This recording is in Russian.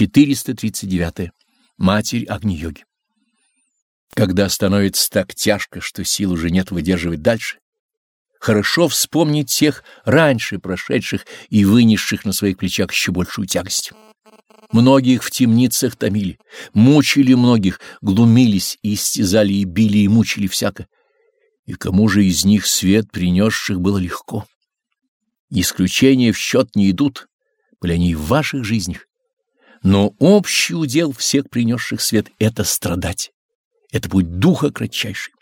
439. Матерь Агни-йоги. Когда становится так тяжко, что сил уже нет выдерживать дальше, хорошо вспомнить тех раньше прошедших и вынесших на своих плечах еще большую тягость. Многих в темницах томили, мучили многих, глумились, истязали и били и мучили всяко. И кому же из них свет принесших было легко? Исключения в счет не идут, были они в ваших жизнях. Но общий удел всех принесших свет — это страдать. Это путь духа кратчайший.